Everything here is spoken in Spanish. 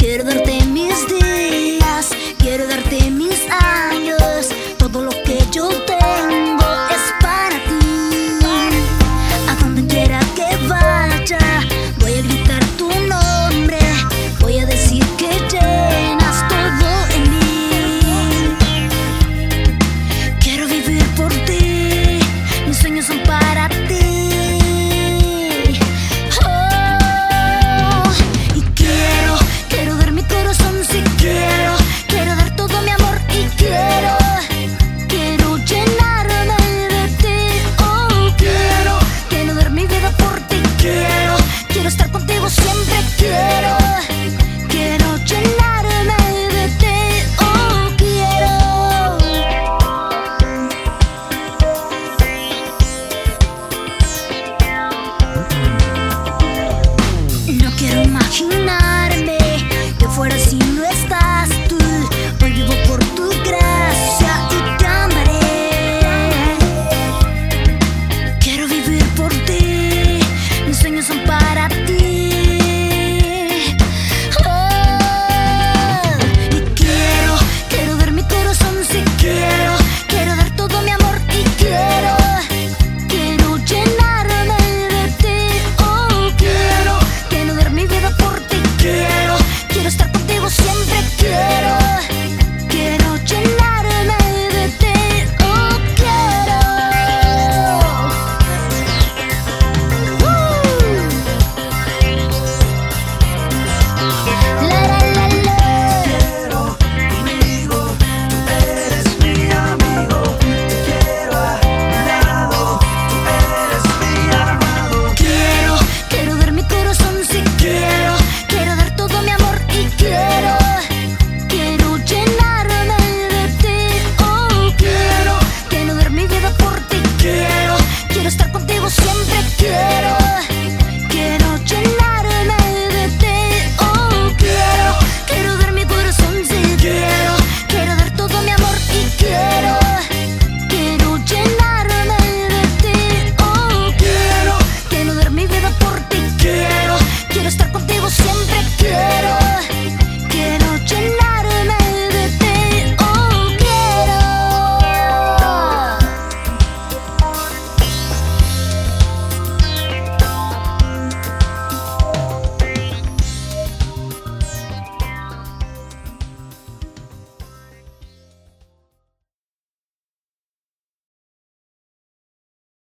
Quiero darte mis días, quiero darte mis siempre quiero.